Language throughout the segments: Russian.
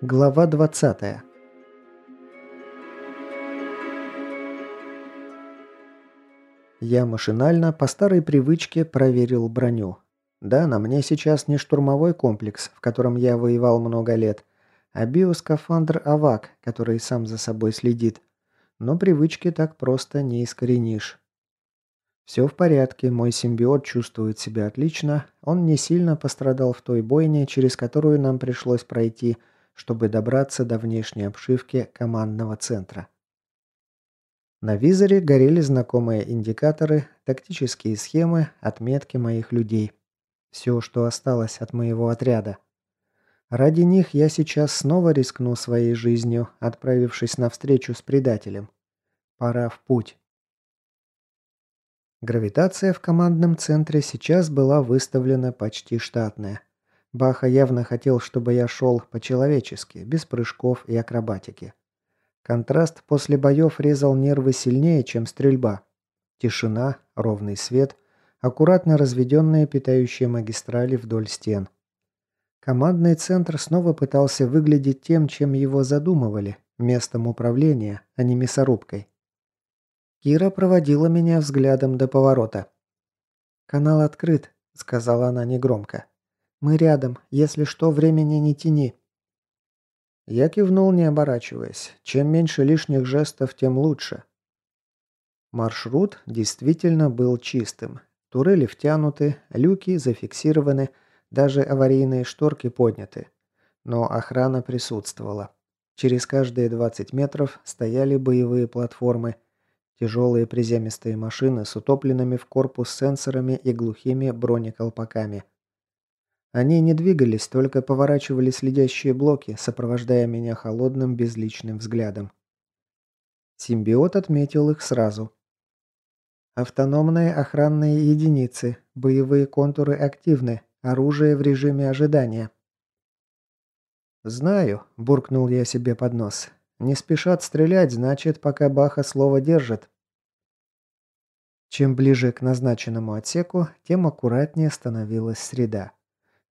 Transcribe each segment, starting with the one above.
Глава 20. Я машинально по старой привычке проверил броню. Да, на мне сейчас не штурмовой комплекс, в котором я воевал много лет, а биоскафандр АВАК, который сам за собой следит. Но привычки так просто не искоренишь. Все в порядке, мой симбиот чувствует себя отлично, он не сильно пострадал в той бойне, через которую нам пришлось пройти – чтобы добраться до внешней обшивки командного центра. На визоре горели знакомые индикаторы, тактические схемы, отметки моих людей. Все, что осталось от моего отряда. Ради них я сейчас снова рискну своей жизнью, отправившись на встречу с предателем. Пора в путь. Гравитация в командном центре сейчас была выставлена почти штатная. Баха явно хотел, чтобы я шел по-человечески, без прыжков и акробатики. Контраст после боев резал нервы сильнее, чем стрельба. Тишина, ровный свет, аккуратно разведенные питающие магистрали вдоль стен. Командный центр снова пытался выглядеть тем, чем его задумывали, местом управления, а не мясорубкой. Кира проводила меня взглядом до поворота. «Канал открыт», — сказала она негромко. Мы рядом. Если что, времени не тяни». Я кивнул, не оборачиваясь. Чем меньше лишних жестов, тем лучше. Маршрут действительно был чистым. Турели втянуты, люки зафиксированы, даже аварийные шторки подняты. Но охрана присутствовала. Через каждые 20 метров стояли боевые платформы, тяжелые приземистые машины с утопленными в корпус сенсорами и глухими бронеколпаками. Они не двигались, только поворачивали следящие блоки, сопровождая меня холодным безличным взглядом. Симбиот отметил их сразу. Автономные охранные единицы, боевые контуры активны, оружие в режиме ожидания. «Знаю», – буркнул я себе под нос. «Не спешат стрелять, значит, пока Баха слово держит». Чем ближе к назначенному отсеку, тем аккуратнее становилась среда.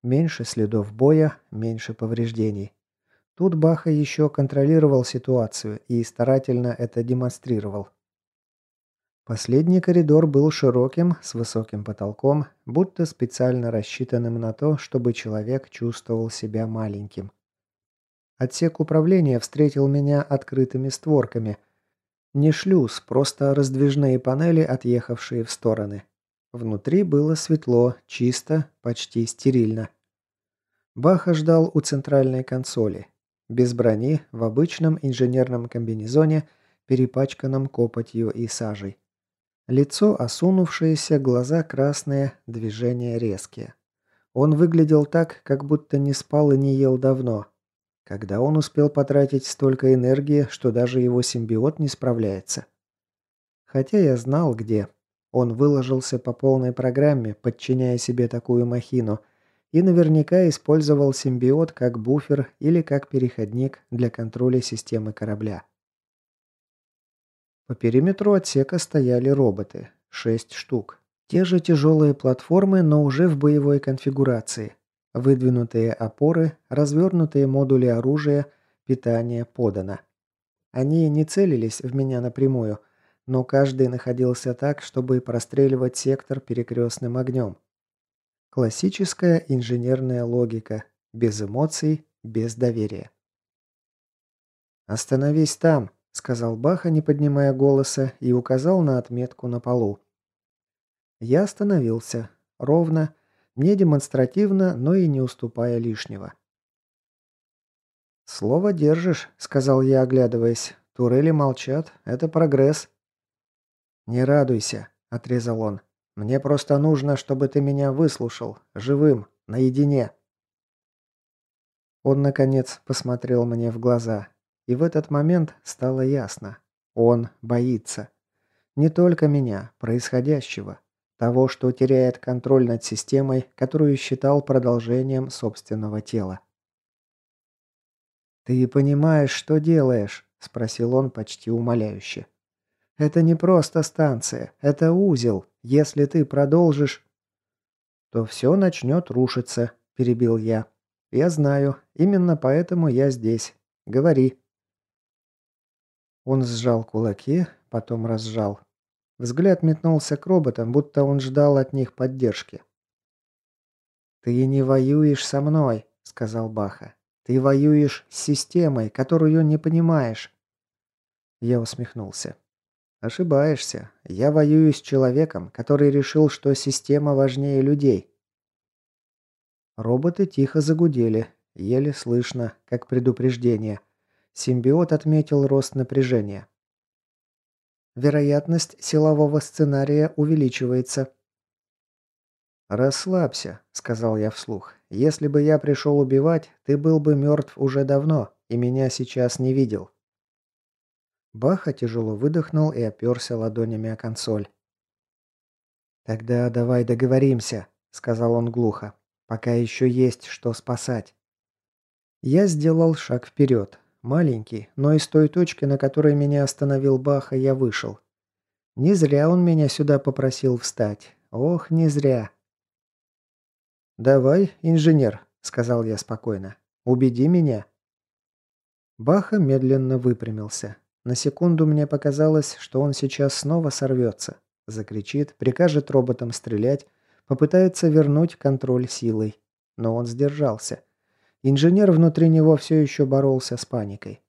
Меньше следов боя, меньше повреждений. Тут Баха еще контролировал ситуацию и старательно это демонстрировал. Последний коридор был широким, с высоким потолком, будто специально рассчитанным на то, чтобы человек чувствовал себя маленьким. Отсек управления встретил меня открытыми створками. Не шлюз, просто раздвижные панели, отъехавшие в стороны. Внутри было светло, чисто, почти стерильно. Баха ждал у центральной консоли. Без брони, в обычном инженерном комбинезоне, перепачканном копотью и сажей. Лицо осунувшееся, глаза красные, движения резкие. Он выглядел так, как будто не спал и не ел давно. Когда он успел потратить столько энергии, что даже его симбиот не справляется. Хотя я знал, где. Он выложился по полной программе, подчиняя себе такую махину, и наверняка использовал симбиот как буфер или как переходник для контроля системы корабля. По периметру отсека стояли роботы. Шесть штук. Те же тяжелые платформы, но уже в боевой конфигурации. Выдвинутые опоры, развернутые модули оружия, питание подано. Они не целились в меня напрямую – но каждый находился так, чтобы простреливать сектор перекрестным огнем. Классическая инженерная логика, без эмоций, без доверия. «Остановись там», — сказал Баха, не поднимая голоса, и указал на отметку на полу. Я остановился. Ровно, не демонстративно, но и не уступая лишнего. «Слово держишь», — сказал я, оглядываясь. «Турели молчат. Это прогресс». «Не радуйся», – отрезал он. «Мне просто нужно, чтобы ты меня выслушал, живым, наедине». Он, наконец, посмотрел мне в глаза. И в этот момент стало ясно. Он боится. Не только меня, происходящего. Того, что теряет контроль над системой, которую считал продолжением собственного тела. «Ты понимаешь, что делаешь?» – спросил он почти умоляюще. Это не просто станция, это узел. Если ты продолжишь...» «То все начнет рушиться», – перебил я. «Я знаю. Именно поэтому я здесь. Говори». Он сжал кулаки, потом разжал. Взгляд метнулся к роботам, будто он ждал от них поддержки. «Ты не воюешь со мной», — сказал Баха. «Ты воюешь с системой, которую не понимаешь». Я усмехнулся. «Ошибаешься. Я воюю с человеком, который решил, что система важнее людей». Роботы тихо загудели, еле слышно, как предупреждение. Симбиот отметил рост напряжения. Вероятность силового сценария увеличивается. «Расслабься», — сказал я вслух. «Если бы я пришел убивать, ты был бы мертв уже давно, и меня сейчас не видел». Баха тяжело выдохнул и оперся ладонями о консоль. «Тогда давай договоримся», — сказал он глухо. «Пока еще есть что спасать». Я сделал шаг вперед. Маленький, но из той точки, на которой меня остановил Баха, я вышел. Не зря он меня сюда попросил встать. Ох, не зря. «Давай, инженер», — сказал я спокойно. «Убеди меня». Баха медленно выпрямился. На секунду мне показалось, что он сейчас снова сорвется. Закричит, прикажет роботам стрелять, попытается вернуть контроль силой. Но он сдержался. Инженер внутри него все еще боролся с паникой.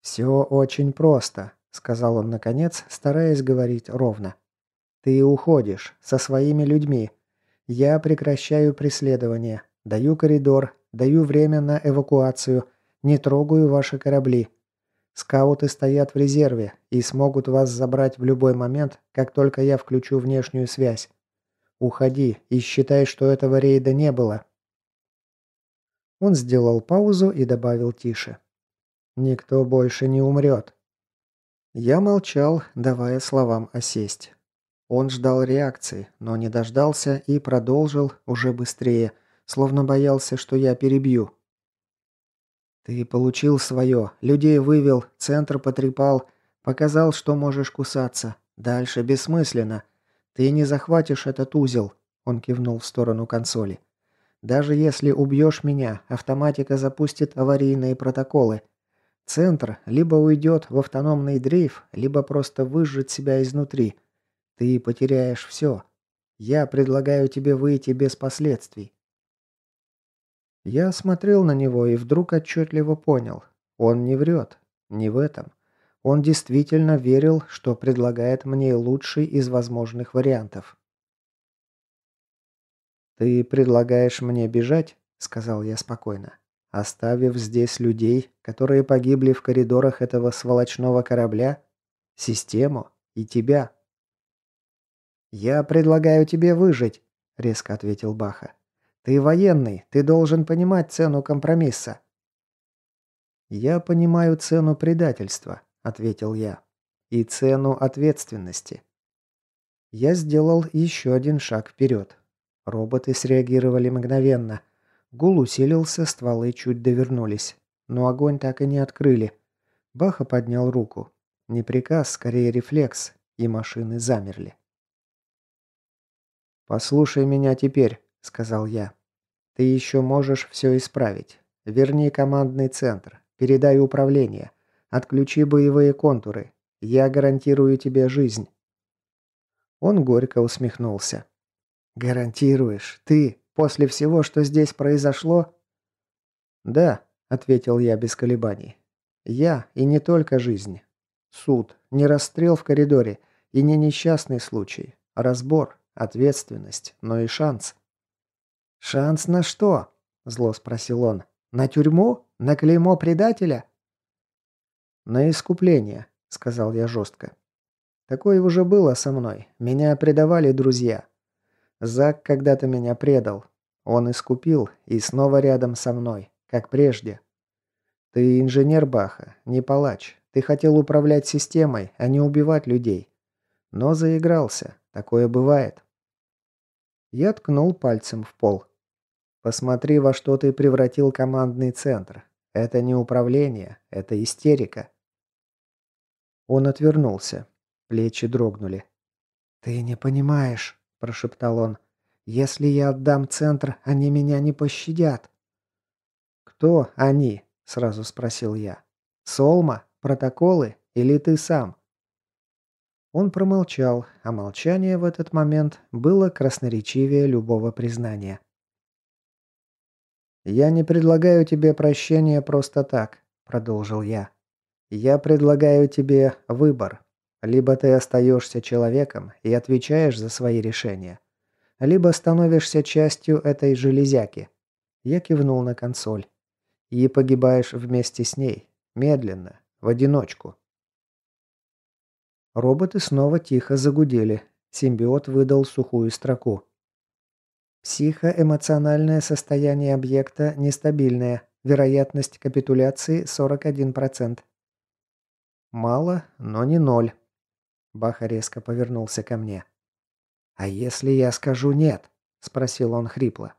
«Все очень просто», — сказал он наконец, стараясь говорить ровно. «Ты уходишь со своими людьми. Я прекращаю преследование, даю коридор, даю время на эвакуацию, не трогаю ваши корабли. Скауты стоят в резерве и смогут вас забрать в любой момент, как только я включу внешнюю связь. Уходи и считай, что этого рейда не было, он сделал паузу и добавил тише. «Никто больше не умрет». Я молчал, давая словам осесть. Он ждал реакции, но не дождался и продолжил уже быстрее, словно боялся, что я перебью. «Ты получил свое, людей вывел, центр потрепал, показал, что можешь кусаться. Дальше бессмысленно. Ты не захватишь этот узел», — он кивнул в сторону консоли. Даже если убьешь меня, автоматика запустит аварийные протоколы. Центр либо уйдет в автономный дрейф, либо просто выжжет себя изнутри. Ты потеряешь все. Я предлагаю тебе выйти без последствий. Я смотрел на него и вдруг отчетливо понял. Он не врет. Не в этом. Он действительно верил, что предлагает мне лучший из возможных вариантов. «Ты предлагаешь мне бежать?» – сказал я спокойно. «Оставив здесь людей, которые погибли в коридорах этого сволочного корабля, систему и тебя». «Я предлагаю тебе выжить», – резко ответил Баха. «Ты военный, ты должен понимать цену компромисса». «Я понимаю цену предательства», – ответил я. «И цену ответственности». Я сделал еще один шаг вперед. Роботы среагировали мгновенно. Гул усилился, стволы чуть довернулись. Но огонь так и не открыли. Баха поднял руку. Не приказ, скорее рефлекс, и машины замерли. «Послушай меня теперь», — сказал я. «Ты еще можешь все исправить. Верни командный центр, передай управление, отключи боевые контуры. Я гарантирую тебе жизнь». Он горько усмехнулся. «Гарантируешь? Ты? После всего, что здесь произошло?» «Да», — ответил я без колебаний. «Я и не только жизнь. Суд, не расстрел в коридоре и не несчастный случай. Разбор, ответственность, но и шанс». «Шанс на что?» – зло спросил он. «На тюрьму? На клеймо предателя?» «На искупление», – сказал я жестко. «Такое уже было со мной. Меня предавали друзья. Зак когда-то меня предал. Он искупил и снова рядом со мной, как прежде. Ты инженер Баха, не палач. Ты хотел управлять системой, а не убивать людей. Но заигрался. Такое бывает. Я ткнул пальцем в пол. Посмотри, во что ты превратил командный центр. Это не управление, это истерика. Он отвернулся. Плечи дрогнули. «Ты не понимаешь», – прошептал он. «Если я отдам центр, они меня не пощадят». «Кто они?» – сразу спросил я. «Солма? Протоколы? Или ты сам?» Он промолчал, а молчание в этот момент было красноречивее любого признания. «Я не предлагаю тебе прощения просто так», – продолжил я. «Я предлагаю тебе выбор. Либо ты остаешься человеком и отвечаешь за свои решения, либо становишься частью этой железяки». Я кивнул на консоль. «И погибаешь вместе с ней. Медленно. В одиночку». Роботы снова тихо загудели. Симбиот выдал сухую строку. Психоэмоциональное состояние объекта нестабильное. Вероятность капитуляции 41%. Мало, но не ноль. Баха резко повернулся ко мне. «А если я скажу нет?» – спросил он хрипло.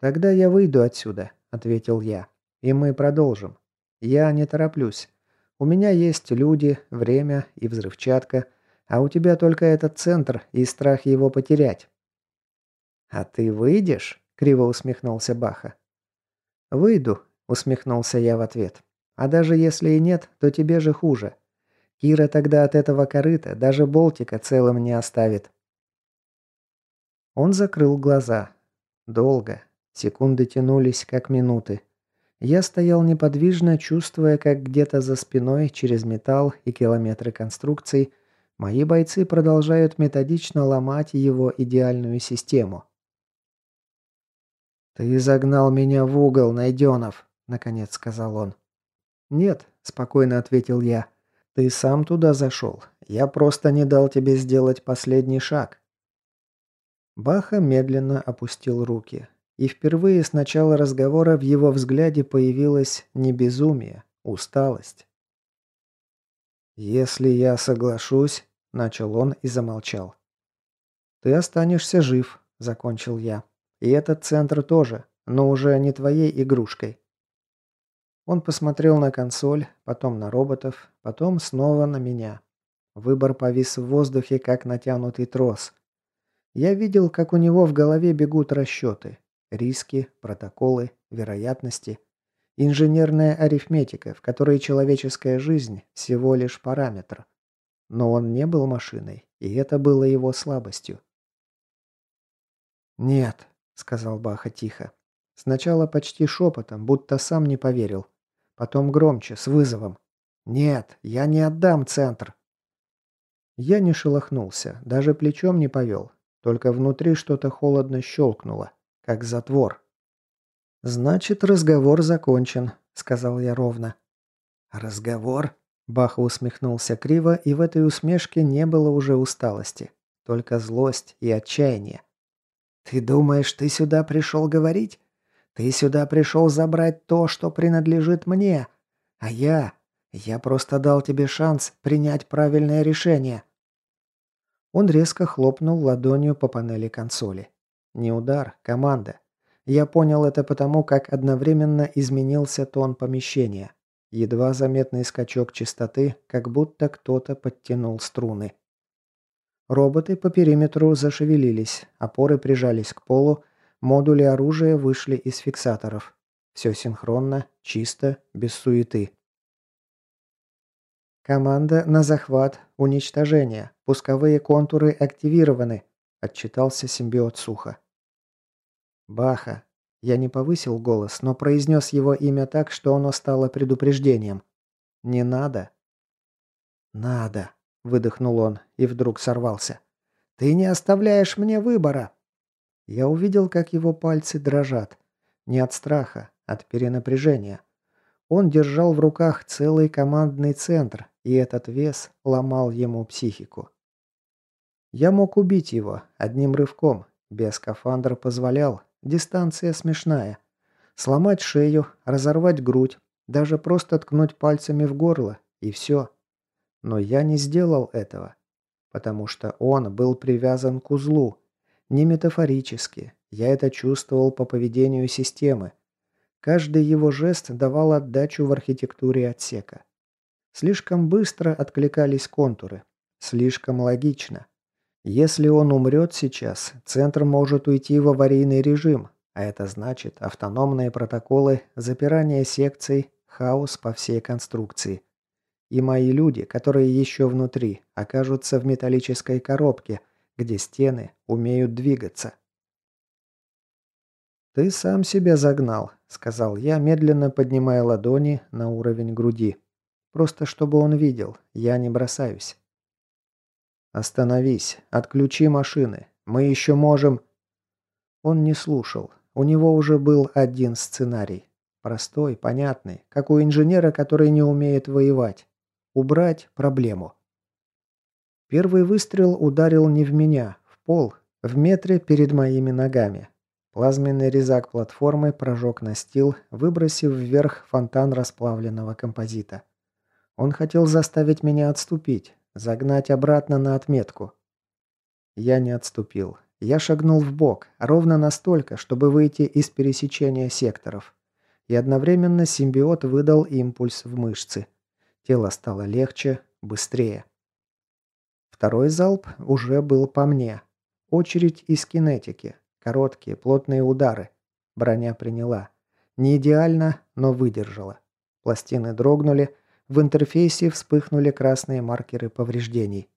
«Тогда я выйду отсюда», – ответил я. «И мы продолжим. Я не тороплюсь. У меня есть люди, время и взрывчатка, а у тебя только этот центр и страх его потерять». «А ты выйдешь?» – криво усмехнулся Баха. «Выйду», – усмехнулся я в ответ. «А даже если и нет, то тебе же хуже. Кира тогда от этого корыта даже болтика целым не оставит». Он закрыл глаза. Долго. Секунды тянулись, как минуты. Я стоял неподвижно, чувствуя, как где-то за спиной, через металл и километры конструкций, мои бойцы продолжают методично ломать его идеальную систему. «Ты загнал меня в угол, Найденов», — наконец сказал он. «Нет», — спокойно ответил я. «Ты сам туда зашел. Я просто не дал тебе сделать последний шаг». Баха медленно опустил руки. И впервые с начала разговора в его взгляде появилось не безумие, усталость. «Если я соглашусь», – начал он и замолчал. «Ты останешься жив», – закончил я. «И этот центр тоже, но уже не твоей игрушкой». Он посмотрел на консоль, потом на роботов, потом снова на меня. Выбор повис в воздухе, как натянутый трос. Я видел, как у него в голове бегут расчеты, Риски, протоколы, вероятности. Инженерная арифметика, в которой человеческая жизнь всего лишь параметр. Но он не был машиной, и это было его слабостью. «Нет», — сказал Баха тихо. Сначала почти шепотом, будто сам не поверил. Потом громче, с вызовом. «Нет, я не отдам центр». Я не шелохнулся, даже плечом не повел. Только внутри что-то холодно щелкнуло как затвор. «Значит, разговор закончен», — сказал я ровно. «Разговор?» — Баха усмехнулся криво, и в этой усмешке не было уже усталости, только злость и отчаяние. «Ты думаешь, ты сюда пришел говорить? Ты сюда пришел забрать то, что принадлежит мне. А я... Я просто дал тебе шанс принять правильное решение». Он резко хлопнул ладонью по панели консоли. Не удар, команда. Я понял это потому, как одновременно изменился тон помещения. Едва заметный скачок частоты, как будто кто-то подтянул струны. Роботы по периметру зашевелились, опоры прижались к полу, модули оружия вышли из фиксаторов. Все синхронно, чисто, без суеты. «Команда на захват, уничтожение. Пусковые контуры активированы», – отчитался симбиот сухо. «Баха». Я не повысил голос, но произнес его имя так, что оно стало предупреждением. «Не надо». «Надо», — выдохнул он и вдруг сорвался. «Ты не оставляешь мне выбора». Я увидел, как его пальцы дрожат. Не от страха, от перенапряжения. Он держал в руках целый командный центр, и этот вес ломал ему психику. Я мог убить его одним рывком. Без скафандра позволял, Дистанция смешная. Сломать шею, разорвать грудь, даже просто ткнуть пальцами в горло, и все. Но я не сделал этого, потому что он был привязан к узлу. Не метафорически, я это чувствовал по поведению системы. Каждый его жест давал отдачу в архитектуре отсека. Слишком быстро откликались контуры. Слишком логично. Если он умрет сейчас, центр может уйти в аварийный режим, а это значит автономные протоколы, запирание секций, хаос по всей конструкции. И мои люди, которые еще внутри, окажутся в металлической коробке, где стены умеют двигаться. «Ты сам себя загнал», — сказал я, медленно поднимая ладони на уровень груди. «Просто чтобы он видел, я не бросаюсь». «Остановись, отключи машины, мы еще можем...» Он не слушал, у него уже был один сценарий. Простой, понятный, как у инженера, который не умеет воевать. Убрать проблему. Первый выстрел ударил не в меня, в пол, в метре перед моими ногами. Плазменный резак платформы прожег настил, выбросив вверх фонтан расплавленного композита. Он хотел заставить меня отступить, загнать обратно на отметку. Я не отступил. Я шагнул в бок, ровно настолько, чтобы выйти из пересечения секторов. И одновременно симбиот выдал импульс в мышцы. Тело стало легче, быстрее. Второй залп уже был по мне. Очередь из кинетики. Короткие, плотные удары. Броня приняла. Не идеально, но выдержала. Пластины дрогнули, в интерфейсе вспыхнули красные маркеры повреждений.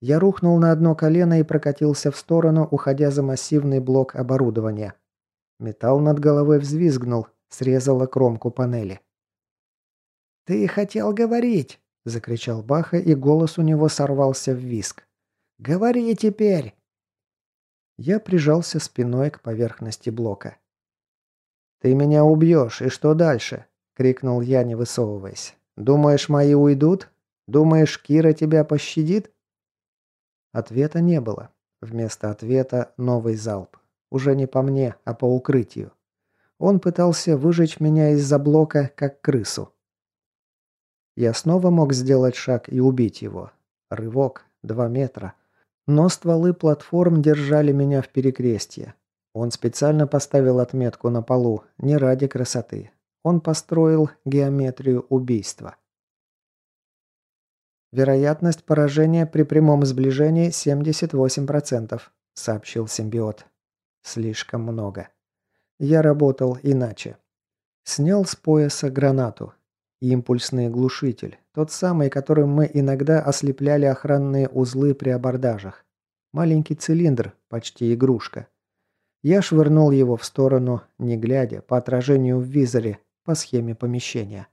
Я рухнул на одно колено и прокатился в сторону, уходя за массивный блок оборудования. Металл над головой взвизгнул, срезала кромку панели. «Ты хотел говорить!» – закричал Баха, и голос у него сорвался в виск. «Говори теперь!» Я прижался спиной к поверхности блока. «Ты меня убьешь, и что дальше?» — крикнул я, не высовываясь. «Думаешь, мои уйдут? Думаешь, Кира тебя пощадит?» Ответа не было. Вместо ответа новый залп. Уже не по мне, а по укрытию. Он пытался выжечь меня из-за блока, как крысу. Я снова мог сделать шаг и убить его. Рывок. Два метра. Но стволы платформ держали меня в перекрестье. Он специально поставил отметку на полу, не ради красоты. Он построил геометрию убийства. Вероятность поражения при прямом сближении 78%, сообщил симбиот. Слишком много. Я работал иначе. Снял с пояса гранату. Импульсный глушитель. Тот самый, которым мы иногда ослепляли охранные узлы при абордажах. Маленький цилиндр, почти игрушка. Я швырнул его в сторону, не глядя, по отражению в визоре, по схеме помещения.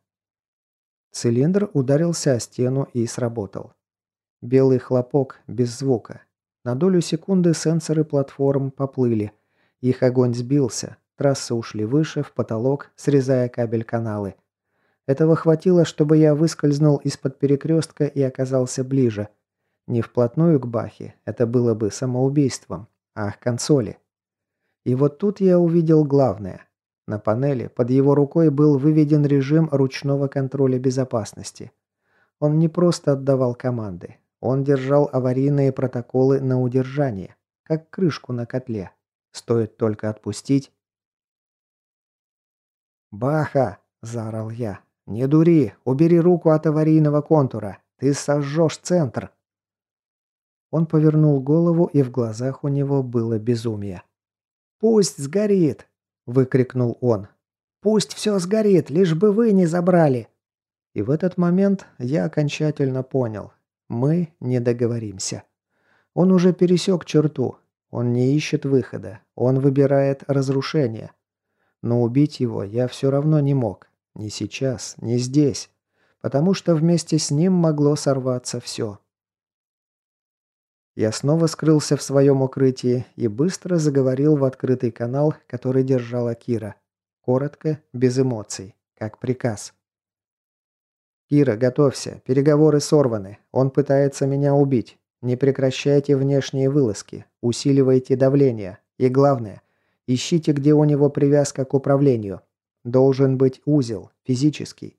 Цилиндр ударился о стену и сработал. Белый хлопок, без звука. На долю секунды сенсоры платформ поплыли. Их огонь сбился, трассы ушли выше, в потолок, срезая кабель-каналы. Этого хватило, чтобы я выскользнул из-под перекрестка и оказался ближе. Не вплотную к Бахе, это было бы самоубийством, а к консоли. И вот тут я увидел главное. На панели под его рукой был выведен режим ручного контроля безопасности. Он не просто отдавал команды, он держал аварийные протоколы на удержание, как крышку на котле. Стоит только отпустить. «Баха!» – заорал я. «Не дури! Убери руку от аварийного контура! Ты сожжешь центр!» Он повернул голову, и в глазах у него было безумие. «Пусть сгорит!» – выкрикнул он. «Пусть все сгорит, лишь бы вы не забрали!» И в этот момент я окончательно понял. Мы не договоримся. Он уже пересек черту. Он не ищет выхода. Он выбирает разрушение. Но убить его я все равно не мог. Не сейчас, не здесь. Потому что вместе с ним могло сорваться все. Я снова скрылся в своем укрытии и быстро заговорил в открытый канал, который держала Кира. Коротко, без эмоций, как приказ. «Кира, готовься. Переговоры сорваны. Он пытается меня убить. Не прекращайте внешние вылазки. Усиливайте давление. И главное, ищите, где у него привязка к управлению. Должен быть узел, физический.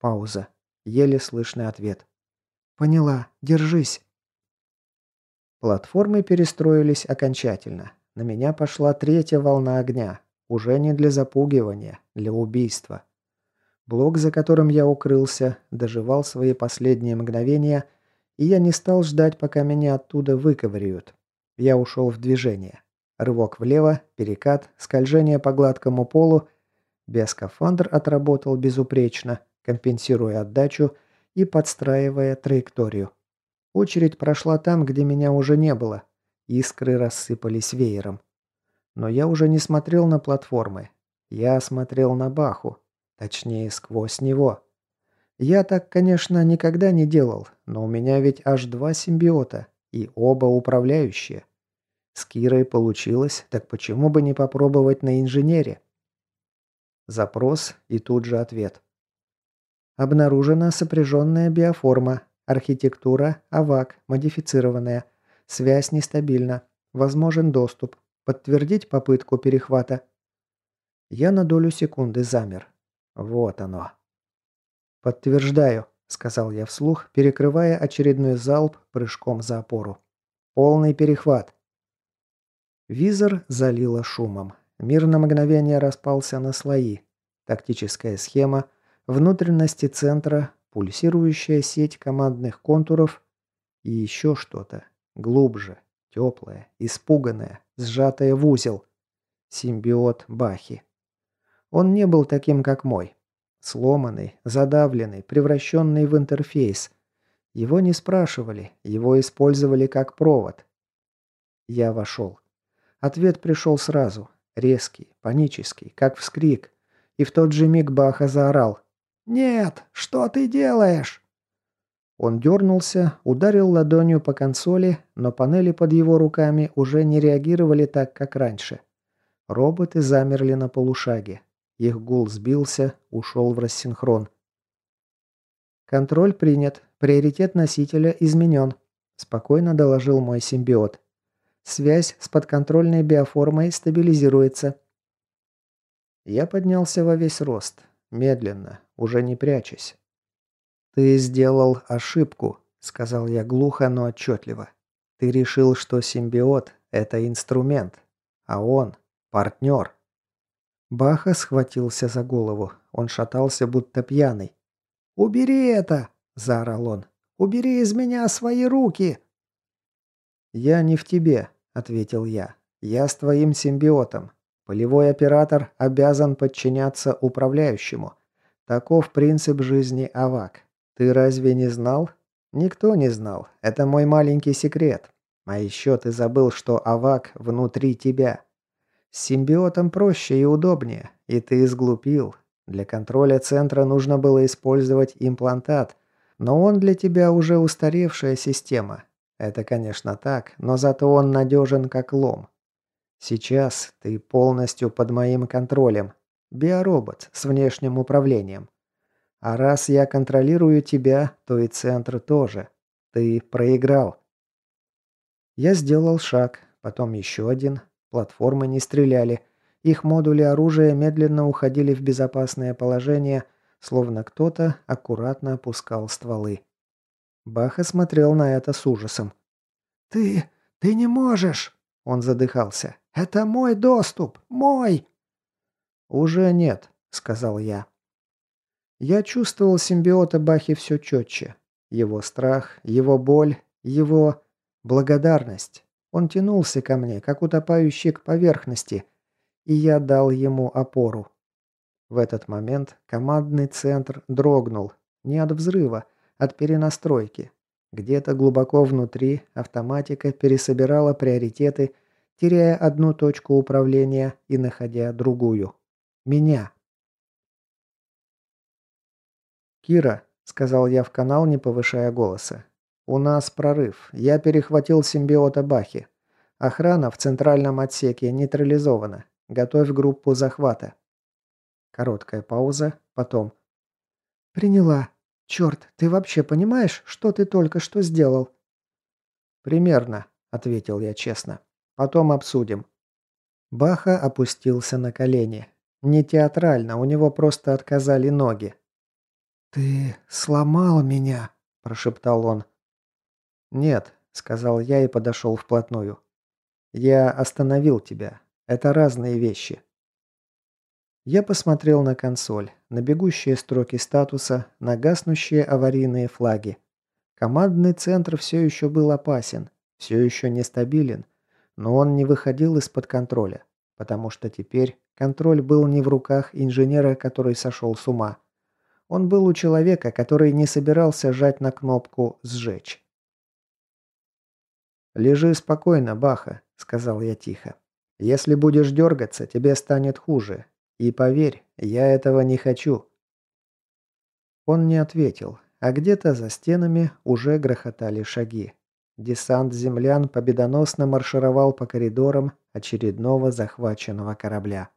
Пауза. Еле слышный ответ. Поняла. Держись. Платформы перестроились окончательно. На меня пошла третья волна огня. Уже не для запугивания, для убийства. Блок, за которым я укрылся, доживал свои последние мгновения, и я не стал ждать, пока меня оттуда выковыривают. Я ушел в движение. Рывок влево, перекат, скольжение по гладкому полу. Биоскафандр отработал безупречно, компенсируя отдачу и подстраивая траекторию. Очередь прошла там, где меня уже не было. Искры рассыпались веером. Но я уже не смотрел на платформы. Я смотрел на Баху. Точнее, сквозь него. Я так, конечно, никогда не делал, но у меня ведь аж два симбиота, и оба управляющие. С Кирой получилось, так почему бы не попробовать на инженере? Запрос и тут же ответ. Обнаружена сопряженная биоформа. Архитектура АВАК, модифицированная. Связь нестабильна. Возможен доступ. Подтвердить попытку перехвата. Я на долю секунды замер. Вот оно. «Подтверждаю», — сказал я вслух, перекрывая очередной залп прыжком за опору. «Полный перехват». Визор залило шумом. Мир на мгновение распался на слои. Тактическая схема, внутренности центра, пульсирующая сеть командных контуров и еще что-то. Глубже, теплое, испуганное, сжатое в узел. Симбиот Бахи. Он не был таким, как мой. Сломанный, задавленный, превращенный в интерфейс. Его не спрашивали, его использовали как провод. Я вошел. Ответ пришел сразу. Резкий, панический, как вскрик. И в тот же миг Баха заорал. «Нет! Что ты делаешь?» Он дернулся, ударил ладонью по консоли, но панели под его руками уже не реагировали так, как раньше. Роботы замерли на полушаге. Их гул сбился, ушел в рассинхрон. «Контроль принят. Приоритет носителя изменен», – спокойно доложил мой симбиот. «Связь с подконтрольной биоформой стабилизируется». Я поднялся во весь рост, медленно, уже не прячась. «Ты сделал ошибку», – сказал я глухо, но отчетливо. «Ты решил, что симбиот – это инструмент, а он – партнер». Баха схватился за голову. Он шатался, будто пьяный. «Убери это!» – заорал он. «Убери из меня свои руки!» «Я не в тебе», – ответил я. «Я с твоим симбиотом. Полевой оператор обязан подчиняться управляющему. Таков принцип жизни Авак. Ты разве не знал?» «Никто не знал. Это мой маленький секрет. А еще ты забыл, что Авак внутри тебя. С симбиотом проще и удобнее, и ты изглупил. Для контроля центра нужно было использовать имплантат, но он для тебя уже устаревшая система. Это, конечно, так, но зато он надежен как лом. Сейчас ты полностью под моим контролем. Биоробот с внешним управлением. А раз я контролирую тебя, то и центр тоже. Ты проиграл. Я сделал шаг, потом еще один, Платформы не стреляли. Их модули оружия медленно уходили в безопасное положение, словно кто-то аккуратно опускал стволы. Баха смотрел на это с ужасом. «Ты... ты не можешь!» Он задыхался. «Это мой доступ! Мой!» «Уже нет», — сказал я. Я чувствовал симбиота Бахи все четче. Его страх, его боль, его благодарность. Он тянулся ко мне, как утопающий к поверхности, и я дал ему опору. В этот момент командный центр дрогнул. Не от взрыва, от перенастройки. Где-то глубоко внутри автоматика пересобирала приоритеты, теряя одну точку управления и находя другую. Меня. «Кира», — сказал я в канал, не повышая голоса, «У нас прорыв. Я перехватил симбиота Бахи. Охрана в центральном отсеке нейтрализована. Готовь группу захвата». Короткая пауза, потом. «Приняла. Черт, ты вообще понимаешь, что ты только что сделал?» «Примерно», — ответил я честно. «Потом обсудим». Баха опустился на колени. Не театрально, у него просто отказали ноги. «Ты сломал меня», – прошептал он. «Нет», — сказал я и подошел вплотную. «Я остановил тебя. Это разные вещи». Я посмотрел на консоль, на бегущие строки статуса, на гаснущие аварийные флаги. Командный центр все еще был опасен, все еще нестабилен, но он не выходил из-под контроля, потому что теперь контроль был не в руках инженера, который сошел с ума. Он был у человека, который не собирался жать на кнопку «Сжечь». «Лежи спокойно, Баха», — сказал я тихо. «Если будешь дергаться, тебе станет хуже. И поверь, я этого не хочу». Он не ответил, а где-то за стенами уже грохотали шаги. Десант землян победоносно маршировал по коридорам очередного захваченного корабля.